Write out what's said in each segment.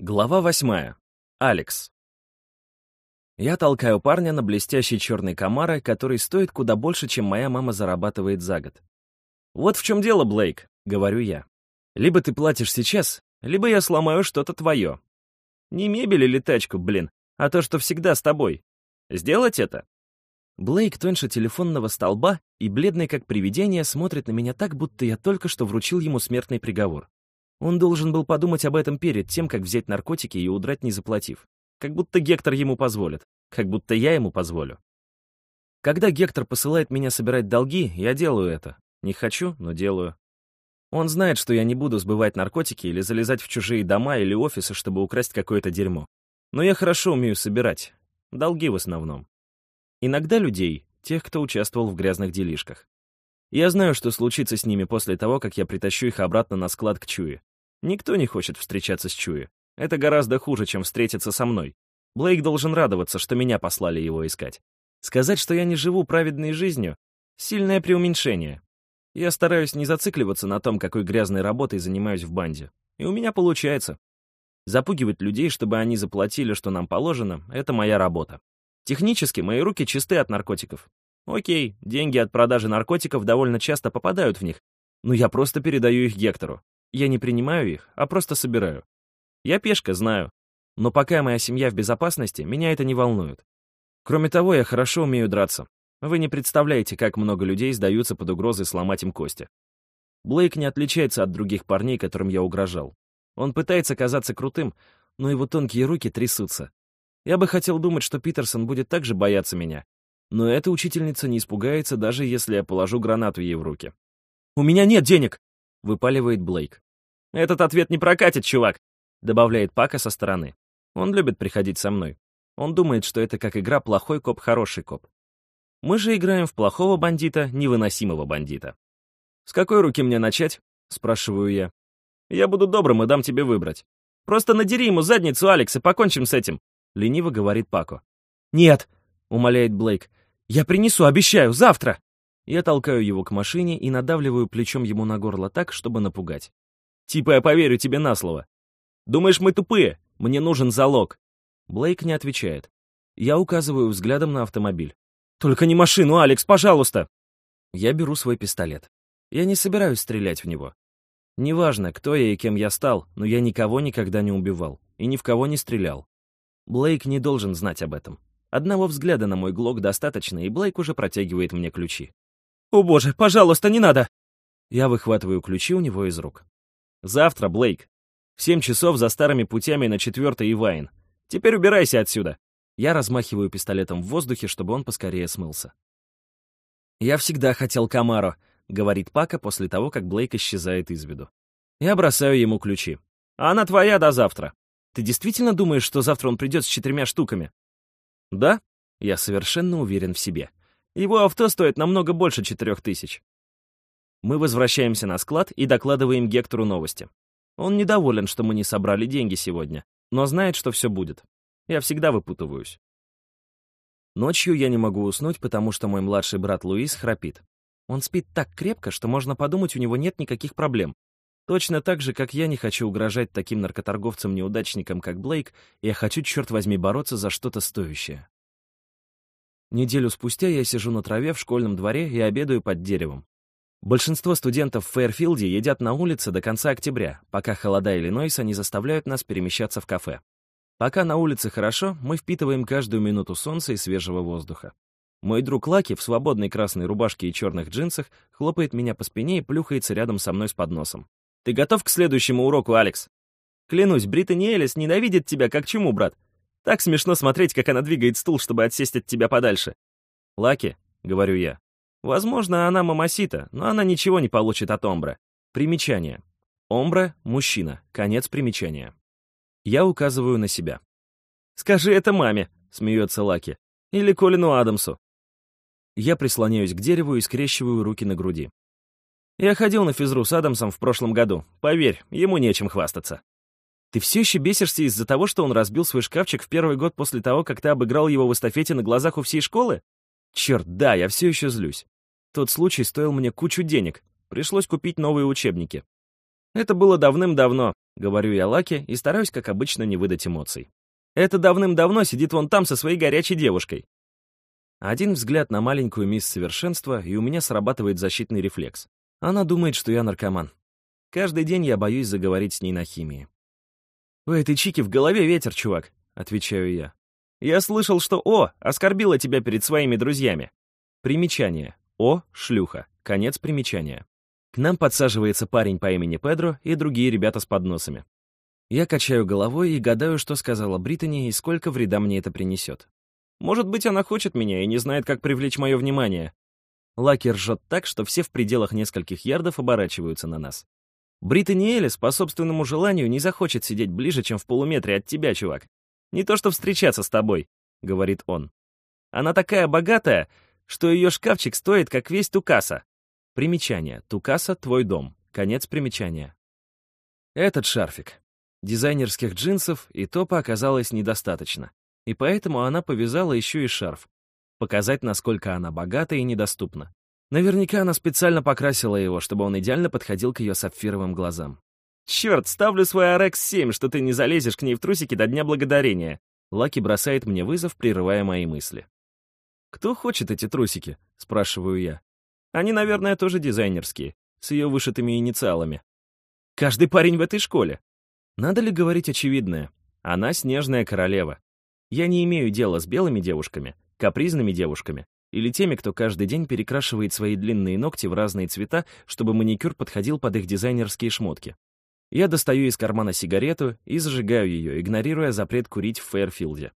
Глава восьмая. Алекс. Я толкаю парня на блестящий черный комара, который стоит куда больше, чем моя мама зарабатывает за год. «Вот в чем дело, Блейк», — говорю я. «Либо ты платишь сейчас, либо я сломаю что-то твое. Не мебель или тачку, блин, а то, что всегда с тобой. Сделать это?» Блейк тоньше телефонного столба и, бледный как привидение, смотрит на меня так, будто я только что вручил ему смертный приговор. Он должен был подумать об этом перед тем, как взять наркотики и удрать, не заплатив. Как будто Гектор ему позволит. Как будто я ему позволю. Когда Гектор посылает меня собирать долги, я делаю это. Не хочу, но делаю. Он знает, что я не буду сбывать наркотики или залезать в чужие дома или офисы, чтобы украсть какое-то дерьмо. Но я хорошо умею собирать. Долги в основном. Иногда людей, тех, кто участвовал в грязных делишках. Я знаю, что случится с ними после того, как я притащу их обратно на склад к Чуе. Никто не хочет встречаться с Чуи. Это гораздо хуже, чем встретиться со мной. Блейк должен радоваться, что меня послали его искать. Сказать, что я не живу праведной жизнью — сильное преуменьшение. Я стараюсь не зацикливаться на том, какой грязной работой занимаюсь в банде. И у меня получается. Запугивать людей, чтобы они заплатили, что нам положено, — это моя работа. Технически мои руки чисты от наркотиков. Окей, деньги от продажи наркотиков довольно часто попадают в них, но я просто передаю их Гектору. Я не принимаю их, а просто собираю. Я пешка, знаю. Но пока моя семья в безопасности, меня это не волнует. Кроме того, я хорошо умею драться. Вы не представляете, как много людей сдаются под угрозой сломать им кости. Блейк не отличается от других парней, которым я угрожал. Он пытается казаться крутым, но его тонкие руки трясутся. Я бы хотел думать, что Питерсон будет также бояться меня. Но эта учительница не испугается, даже если я положу гранату ей в руки. «У меня нет денег!» — выпаливает Блейк. «Этот ответ не прокатит, чувак», — добавляет Пака со стороны. Он любит приходить со мной. Он думает, что это как игра «плохой коп, хороший коп». Мы же играем в плохого бандита, невыносимого бандита. «С какой руки мне начать?» — спрашиваю я. «Я буду добрым и дам тебе выбрать. Просто надери ему задницу, Алекс, и покончим с этим», — лениво говорит Пако. «Нет», — умоляет Блейк. «Я принесу, обещаю, завтра!» Я толкаю его к машине и надавливаю плечом ему на горло так, чтобы напугать. Типа я поверю тебе на слово. Думаешь, мы тупые? Мне нужен залог. Блейк не отвечает. Я указываю взглядом на автомобиль. «Только не машину, Алекс, пожалуйста!» Я беру свой пистолет. Я не собираюсь стрелять в него. Неважно, кто я и кем я стал, но я никого никогда не убивал и ни в кого не стрелял. Блейк не должен знать об этом. Одного взгляда на мой глок достаточно, и Блейк уже протягивает мне ключи. «О боже, пожалуйста, не надо!» Я выхватываю ключи у него из рук. «Завтра, Блейк. В семь часов за старыми путями на четвертой и Вайн. Теперь убирайся отсюда!» Я размахиваю пистолетом в воздухе, чтобы он поскорее смылся. «Я всегда хотел Камаро», — говорит Пака после того, как Блейк исчезает из виду. Я бросаю ему ключи. «А она твоя до завтра. Ты действительно думаешь, что завтра он придет с четырьмя штуками?» «Да?» Я совершенно уверен в себе. Его авто стоит намного больше четырех тысяч. Мы возвращаемся на склад и докладываем Гектору новости. Он недоволен, что мы не собрали деньги сегодня, но знает, что все будет. Я всегда выпутываюсь. Ночью я не могу уснуть, потому что мой младший брат Луис храпит. Он спит так крепко, что можно подумать, у него нет никаких проблем. Точно так же, как я не хочу угрожать таким наркоторговцам-неудачникам, как Блейк, я хочу, черт возьми, бороться за что-то стоящее. Неделю спустя я сижу на траве в школьном дворе и обедаю под деревом. Большинство студентов в Фейерфилде едят на улице до конца октября, пока холода Иллинойса не заставляют нас перемещаться в кафе. Пока на улице хорошо, мы впитываем каждую минуту солнца и свежего воздуха. Мой друг Лаки в свободной красной рубашке и черных джинсах хлопает меня по спине и плюхается рядом со мной с подносом. «Ты готов к следующему уроку, Алекс?» «Клянусь, Бриттани Элис ненавидит тебя как чему, брат. Так смешно смотреть, как она двигает стул, чтобы отсесть от тебя подальше. «Лаки», — говорю я, — «возможно, она мамасита, но она ничего не получит от Омбра». Примечание. Омбра — мужчина. Конец примечания. Я указываю на себя. «Скажи это маме», — смеется Лаки. «Или Колину Адамсу». Я прислоняюсь к дереву и скрещиваю руки на груди. Я ходил на физру с Адамсом в прошлом году. Поверь, ему нечем хвастаться. Ты все еще бесишься из-за того, что он разбил свой шкафчик в первый год после того, как ты обыграл его в эстафете на глазах у всей школы? Черт, да, я все еще злюсь. Тот случай стоил мне кучу денег. Пришлось купить новые учебники. Это было давным-давно. говорю я Лаки и стараюсь, как обычно, не выдать эмоций. Это давным-давно сидит вон там со своей горячей девушкой. Один взгляд на маленькую мисс Совершенства, и у меня срабатывает защитный рефлекс. Она думает, что я наркоман. Каждый день я боюсь заговорить с ней на химии. «У этой чики в голове ветер, чувак», — отвечаю я. «Я слышал, что О оскорбила тебя перед своими друзьями». Примечание. О — шлюха. Конец примечания. К нам подсаживается парень по имени Педро и другие ребята с подносами. Я качаю головой и гадаю, что сказала Британи и сколько вреда мне это принесет. Может быть, она хочет меня и не знает, как привлечь мое внимание. Лаки ржет так, что все в пределах нескольких ярдов оборачиваются на нас. Британи Элис по собственному желанию не захочет сидеть ближе, чем в полуметре от тебя, чувак. Не то что встречаться с тобой, — говорит он. Она такая богатая, что ее шкафчик стоит, как весь Тукаса. Примечание. Тукаса — твой дом. Конец примечания. Этот шарфик. Дизайнерских джинсов и топа оказалось недостаточно и поэтому она повязала еще и шарф. Показать, насколько она богата и недоступна. Наверняка она специально покрасила его, чтобы он идеально подходил к ее сапфировым глазам. «Черт, ставлю свой RX-7, что ты не залезешь к ней в трусики до Дня Благодарения!» Лаки бросает мне вызов, прерывая мои мысли. «Кто хочет эти трусики?» — спрашиваю я. «Они, наверное, тоже дизайнерские, с ее вышитыми инициалами. Каждый парень в этой школе. Надо ли говорить очевидное? Она снежная королева. Я не имею дела с белыми девушками, капризными девушками или теми, кто каждый день перекрашивает свои длинные ногти в разные цвета, чтобы маникюр подходил под их дизайнерские шмотки. Я достаю из кармана сигарету и зажигаю ее, игнорируя запрет курить в Фейерфилде.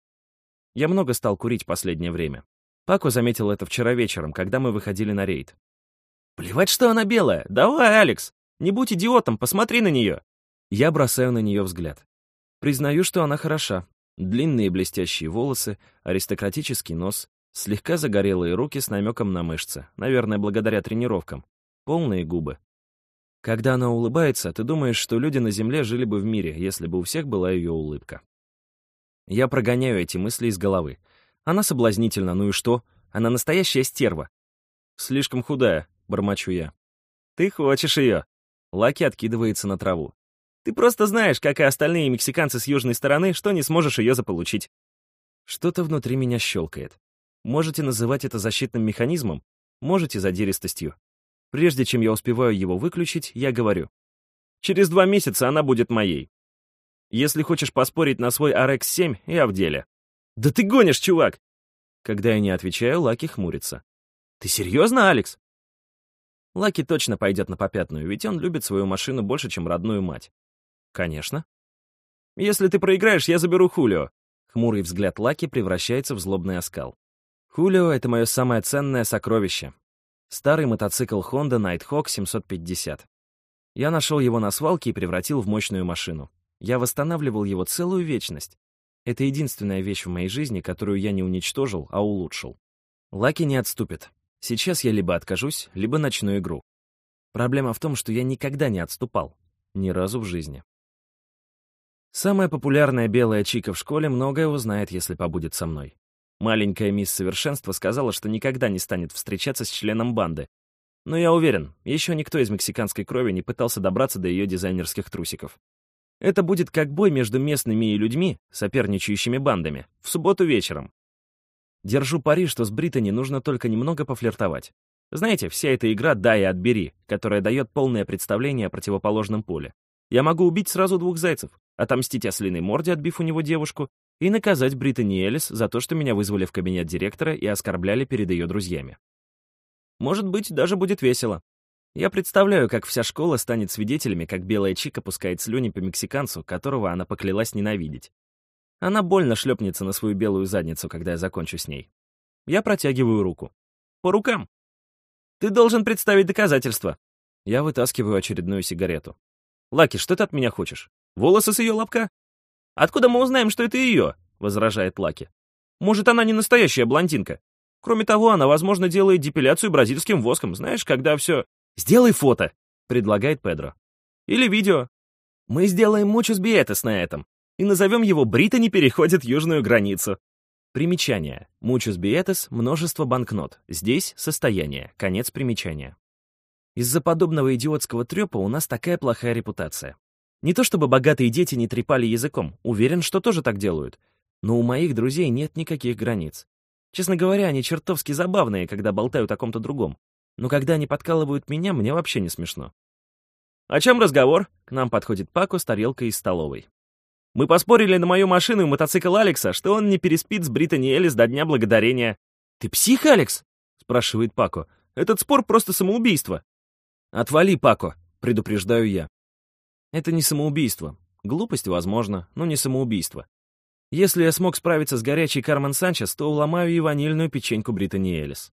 Я много стал курить последнее время. Пако заметил это вчера вечером, когда мы выходили на рейд. «Плевать, что она белая! Давай, Алекс! Не будь идиотом, посмотри на нее!» Я бросаю на нее взгляд. Признаю, что она хороша, Длинные блестящие волосы, аристократический нос, слегка загорелые руки с намеком на мышцы, наверное, благодаря тренировкам, полные губы. Когда она улыбается, ты думаешь, что люди на Земле жили бы в мире, если бы у всех была ее улыбка. Я прогоняю эти мысли из головы. Она соблазнительна, ну и что? Она настоящая стерва. Слишком худая, бормочу я. Ты хочешь ее? Лаки откидывается на траву. Ты просто знаешь, как и остальные мексиканцы с южной стороны, что не сможешь ее заполучить. Что-то внутри меня щелкает. Можете называть это защитным механизмом, можете задиристостью. Прежде чем я успеваю его выключить, я говорю. Через два месяца она будет моей. Если хочешь поспорить на свой RX-7, я в деле. Да ты гонишь, чувак! Когда я не отвечаю, Лаки хмурится. Ты серьезно, Алекс? Лаки точно пойдет на попятную, ведь он любит свою машину больше, чем родную мать. «Конечно». «Если ты проиграешь, я заберу Хулио». Хмурый взгляд Лаки превращается в злобный оскал. Хулио — это мое самое ценное сокровище. Старый мотоцикл Honda Nighthawk 750. Я нашел его на свалке и превратил в мощную машину. Я восстанавливал его целую вечность. Это единственная вещь в моей жизни, которую я не уничтожил, а улучшил. Лаки не отступит. Сейчас я либо откажусь, либо начну игру. Проблема в том, что я никогда не отступал. Ни разу в жизни. Самая популярная белая чика в школе многое узнает, если побудет со мной. Маленькая мисс Совершенства сказала, что никогда не станет встречаться с членом банды. Но я уверен, еще никто из мексиканской крови не пытался добраться до ее дизайнерских трусиков. Это будет как бой между местными и людьми, соперничающими бандами, в субботу вечером. Держу пари, что с Британи нужно только немного пофлиртовать. Знаете, вся эта игра «дай и отбери», которая дает полное представление о противоположном поле. Я могу убить сразу двух зайцев, отомстить ослиной морде, отбив у него девушку, и наказать Британи Элис за то, что меня вызвали в кабинет директора и оскорбляли перед ее друзьями. Может быть, даже будет весело. Я представляю, как вся школа станет свидетелями, как белая чика пускает слюни по мексиканцу, которого она поклялась ненавидеть. Она больно шлепнется на свою белую задницу, когда я закончу с ней. Я протягиваю руку. По рукам. Ты должен представить доказательства. Я вытаскиваю очередную сигарету. Лаки, что ты от меня хочешь? Волосы с ее лобка? Откуда мы узнаем, что это ее? Возражает Лаки. Может, она не настоящая блондинка. Кроме того, она, возможно, делает депиляцию бразильским воском. Знаешь, когда все... Сделай фото, предлагает Педро. Или видео. Мы сделаем мучус биэтес на этом и назовем его «Британи переходит южную границу». Примечание. Мучус биэтес — множество банкнот. Здесь — состояние. Конец примечания. Из-за подобного идиотского трёпа у нас такая плохая репутация. Не то чтобы богатые дети не трепали языком, уверен, что тоже так делают. Но у моих друзей нет никаких границ. Честно говоря, они чертовски забавные, когда болтают о ком-то другом. Но когда они подкалывают меня, мне вообще не смешно. «О чем разговор?» К нам подходит Пако с тарелкой из столовой. «Мы поспорили на мою машину и мотоцикл Алекса, что он не переспит с Британи Элис до Дня Благодарения». «Ты псих, Алекс?» — спрашивает Пако. «Этот спор просто самоубийство». «Отвали, Пако», — предупреждаю я. Это не самоубийство. Глупость, возможно, но не самоубийство. Если я смог справиться с горячей Кармен Санчес, то уломаю и ванильную печеньку Британи Элис.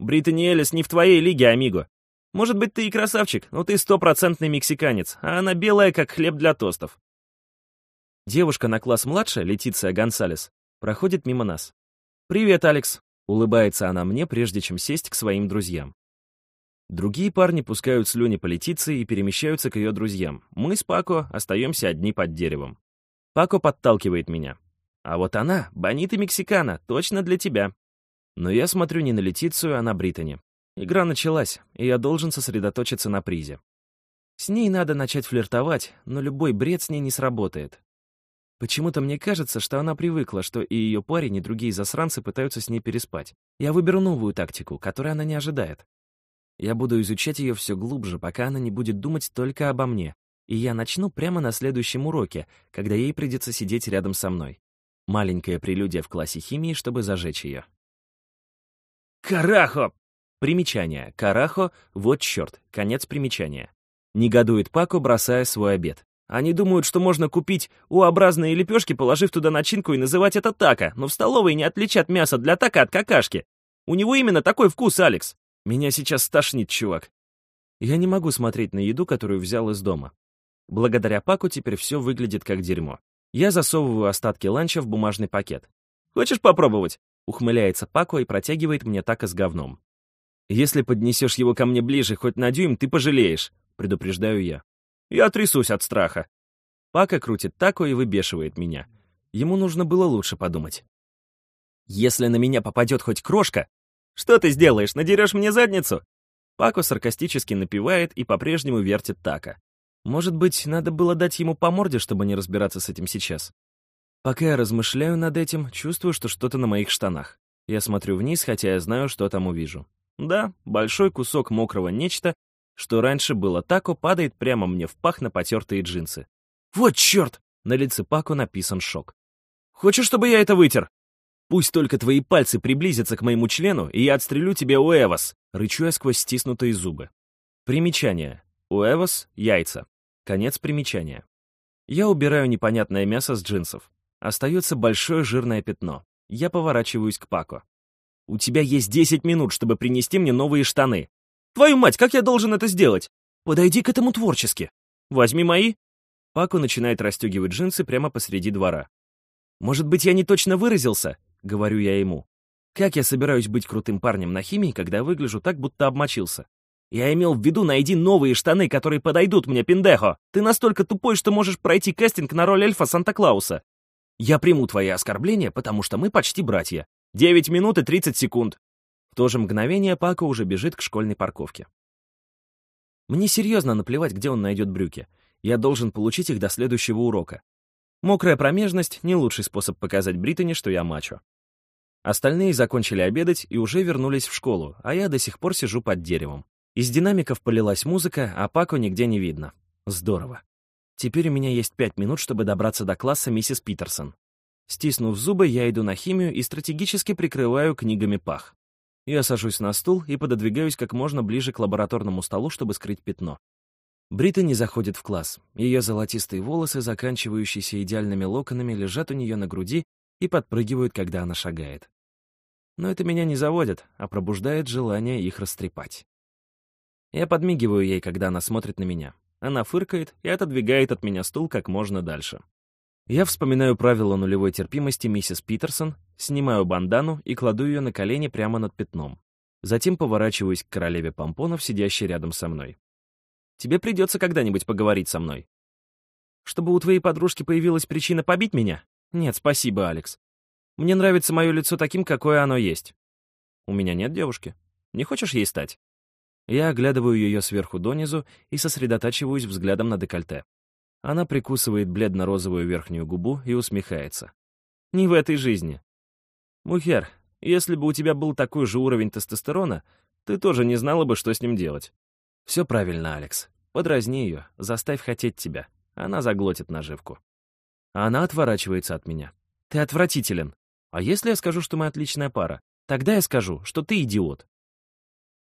Британи Элис не в твоей лиге, амиго. Может быть, ты и красавчик, но ты стопроцентный мексиканец, а она белая, как хлеб для тостов. Девушка на класс младше, Летиция Гонсалес, проходит мимо нас. «Привет, Алекс», — улыбается она мне, прежде чем сесть к своим друзьям. Другие парни пускают слюни по Летиции и перемещаются к ее друзьям. Мы с Пако остаемся одни под деревом. Пако подталкивает меня. А вот она, Бонита Мексикана, точно для тебя. Но я смотрю не на Летицию, а на Британи. Игра началась, и я должен сосредоточиться на призе. С ней надо начать флиртовать, но любой бред с ней не сработает. Почему-то мне кажется, что она привыкла, что и ее парень, и другие засранцы пытаются с ней переспать. Я выберу новую тактику, которой она не ожидает. Я буду изучать ее все глубже, пока она не будет думать только обо мне. И я начну прямо на следующем уроке, когда ей придется сидеть рядом со мной. Маленькая прелюдия в классе химии, чтобы зажечь ее. «Карахо!» Примечание. «Карахо» — вот черт, конец примечания. Негодует Пако, бросая свой обед. Они думают, что можно купить У-образные лепешки, положив туда начинку и называть это тако, но в столовой не отличат мясо для тако от какашки. У него именно такой вкус, Алекс. Меня сейчас стошнит, чувак. Я не могу смотреть на еду, которую взял из дома. Благодаря Паку теперь все выглядит как дерьмо. Я засовываю остатки ланча в бумажный пакет. «Хочешь попробовать?» Ухмыляется Паку и протягивает мне тако с говном. «Если поднесешь его ко мне ближе хоть на дюйм, ты пожалеешь», предупреждаю я. Я трясусь от страха. Пака крутит тако и выбешивает меня. Ему нужно было лучше подумать. «Если на меня попадет хоть крошка, «Что ты сделаешь, надерешь мне задницу?» Пако саркастически напевает и по-прежнему вертит Така. Может быть, надо было дать ему по морде, чтобы не разбираться с этим сейчас. Пока я размышляю над этим, чувствую, что что-то на моих штанах. Я смотрю вниз, хотя я знаю, что там увижу. Да, большой кусок мокрого нечто, что раньше было тако, падает прямо мне в пах на потертые джинсы. «Вот черт!» На лице Пако написан шок. «Хочешь, чтобы я это вытер?» Пусть только твои пальцы приблизятся к моему члену, и я отстрелю тебе Уэвас, рычу я сквозь стиснутые зубы. Примечание. Уэвас — яйца. Конец примечания. Я убираю непонятное мясо с джинсов. Остается большое жирное пятно. Я поворачиваюсь к Пако. «У тебя есть 10 минут, чтобы принести мне новые штаны». «Твою мать, как я должен это сделать?» «Подойди к этому творчески». «Возьми мои». Пако начинает расстегивать джинсы прямо посреди двора. «Может быть, я не точно выразился?» — говорю я ему. «Как я собираюсь быть крутым парнем на химии, когда выгляжу так, будто обмочился?» «Я имел в виду, найди новые штаны, которые подойдут мне, пиндехо! Ты настолько тупой, что можешь пройти кастинг на роль эльфа Санта-Клауса!» «Я приму твои оскорбления, потому что мы почти братья. Девять минут и тридцать секунд!» В то же мгновение Пако уже бежит к школьной парковке. Мне серьезно наплевать, где он найдет брюки. Я должен получить их до следующего урока. Мокрая промежность — не лучший способ показать Британи, что я мачо. Остальные закончили обедать и уже вернулись в школу, а я до сих пор сижу под деревом. Из динамиков полилась музыка, а Пако нигде не видно. Здорово. Теперь у меня есть пять минут, чтобы добраться до класса миссис Питерсон. Стиснув зубы, я иду на химию и стратегически прикрываю книгами пах. Я сажусь на стул и пододвигаюсь как можно ближе к лабораторному столу, чтобы скрыть пятно. Брита не заходит в класс. Ее золотистые волосы, заканчивающиеся идеальными локонами, лежат у нее на груди и подпрыгивают, когда она шагает. Но это меня не заводит, а пробуждает желание их растрепать. Я подмигиваю ей, когда она смотрит на меня. Она фыркает и отодвигает от меня стул как можно дальше. Я вспоминаю правила нулевой терпимости миссис Питерсон, снимаю бандану и кладу ее на колени прямо над пятном. Затем поворачиваюсь к королеве помпонов, сидящей рядом со мной. Тебе придется когда-нибудь поговорить со мной. Чтобы у твоей подружки появилась причина побить меня? Нет, спасибо, Алекс. Мне нравится мое лицо таким, какое оно есть. У меня нет девушки. Не хочешь ей стать? Я оглядываю ее сверху донизу и сосредотачиваюсь взглядом на декольте. Она прикусывает бледно-розовую верхнюю губу и усмехается. Не в этой жизни. Мухер, если бы у тебя был такой же уровень тестостерона, ты тоже не знала бы, что с ним делать. Все правильно, Алекс. Подразни ее, заставь хотеть тебя. Она заглотит наживку. Она отворачивается от меня. Ты отвратителен. А если я скажу, что мы отличная пара? Тогда я скажу, что ты идиот.